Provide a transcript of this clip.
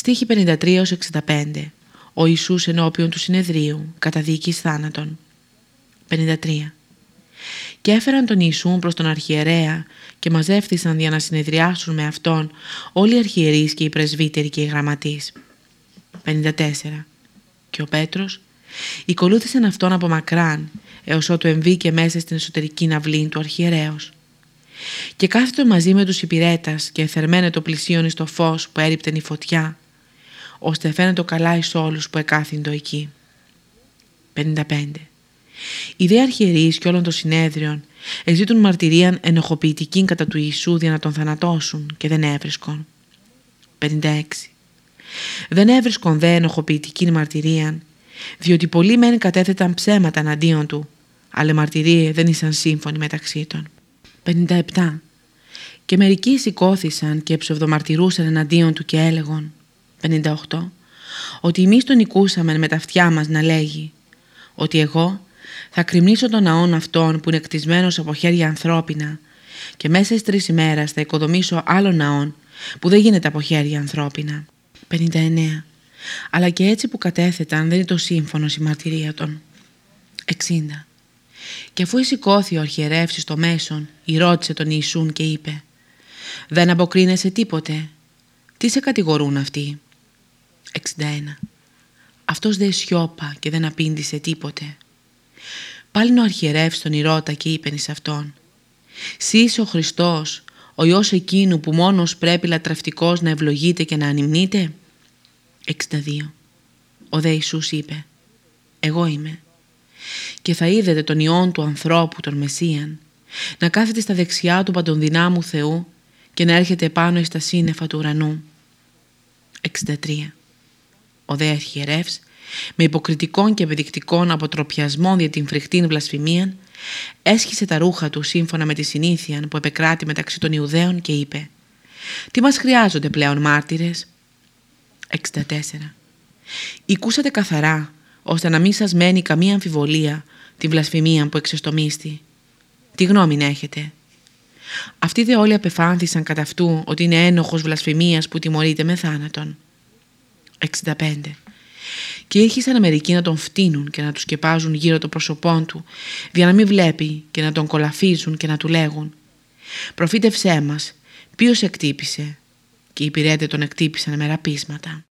Στίχη 53-65 Ο Ιησούς ενώπιον του συνεδρίου, καταδίκης θάνατον. 53 Και έφεραν τον Ιησούν προς τον αρχιερέα και μαζεύθησαν για να συνεδριάσουν με αυτόν όλοι οι αρχιερείς και οι πρεσβύτεροι και οι γραμματείς. 54 Και ο Πέτρος οικολούθησαν αυτόν από μακράν έως ότου εμβήκε μέσα στην εσωτερική ναυλή του αρχιερέως. Και κάθετο μαζί με τους υπηρέτας και εθερμένε το πλησίον στο φως που έριπτεν η φωτιά ώστε φαίνεται καλά εις όλους που εκάθυντο εκεί. 55. Οι δε αρχιερείς και όλων των συνέδριων εζήτουν μαρτυρίαν ενοχοποιητική κατά του Ιησού για να τον θανατώσουν και δεν έβρισκον. 56. Δεν έβρισκον δε ενοχοποιητική μαρτυρίαν διότι πολλοί μεν κατέθεταν ψέματα εναντίον του αλλά μαρτυρίε δεν ήσαν σύμφωνοι μεταξύ των. 57. Και μερικοί σηκώθησαν και ψευδομαρτυρούσαν εναντίον του και έλεγον 58 ότι εμείς τον οικούσαμε με τα αυτιά μας να λέγει ότι εγώ θα κρυμνήσω τον ναόν αυτόν που είναι κτισμένος από χέρια ανθρώπινα και μέσα στις τρεις ημέρες θα οικοδομήσω άλλο ναόν που δεν γίνεται από χέρια ανθρώπινα. 59. Αλλά και έτσι που κατέθεταν δεν είναι το σύμφωνο η μαρτυρία των. 60. Και αφού σηκώθη ο αρχιερεύς στο μέσον, ρώτησε τον Ιησούν και είπε «Δεν αποκρίνεσαι τίποτε. Τι σε κατηγορούν αυτοί» 61. Αυτός δεν σιώπα και δεν απήντησε τίποτε. Πάλι ο αρχιερεύς τον Ηρώτα και είπεν εις αυτόν «Συ είσαι ο Χριστός, ο Υιός εκείνου που μόνος πρέπει λατρευτικός να ευλογείται και να ανυμνείται» 62. Ο δε Ιησούς είπε «Εγώ είμαι» και θα είδετε τον Υιόν του ανθρώπου, τον Μεσσίαν, να κάθεται στα δεξιά του παντονδυνάμου Θεού και να έρχεται πάνω εις τα σύννεφα του ουρανού. 63 ο δε αρχιερεύς, με υποκριτικών και επιδεικτικών αποτροπιασμών για την φρικτήν βλασφημία, έσχισε τα ρούχα του σύμφωνα με τη συνήθεια που επεκράτη μεταξύ των Ιουδαίων και είπε «Τι μας χρειάζονται πλέον μάρτυρες» 64. Οικούσατε καθαρά, ώστε να μην σας μένει καμία αμφιβολία τη βλασφημία που εξεστομίστη. Τι γνώμη έχετε; Αυτοί δε όλοι απεφάνθησαν κατά αυτού ότι είναι ένοχος βλασφημίας που τιμωρείται με θάνατον. 65. Και ήρχισαν μερικοί να τον φτύνουν και να τους σκεπάζουν γύρω το πρόσωπό του, για να μην βλέπει και να τον κολαφίζουν και να του λέγουν «Προφήτευσέ μας, ποιος εκτύπησε» και οι υπηρέτε τον εκτύπησαν με ραπίσματα.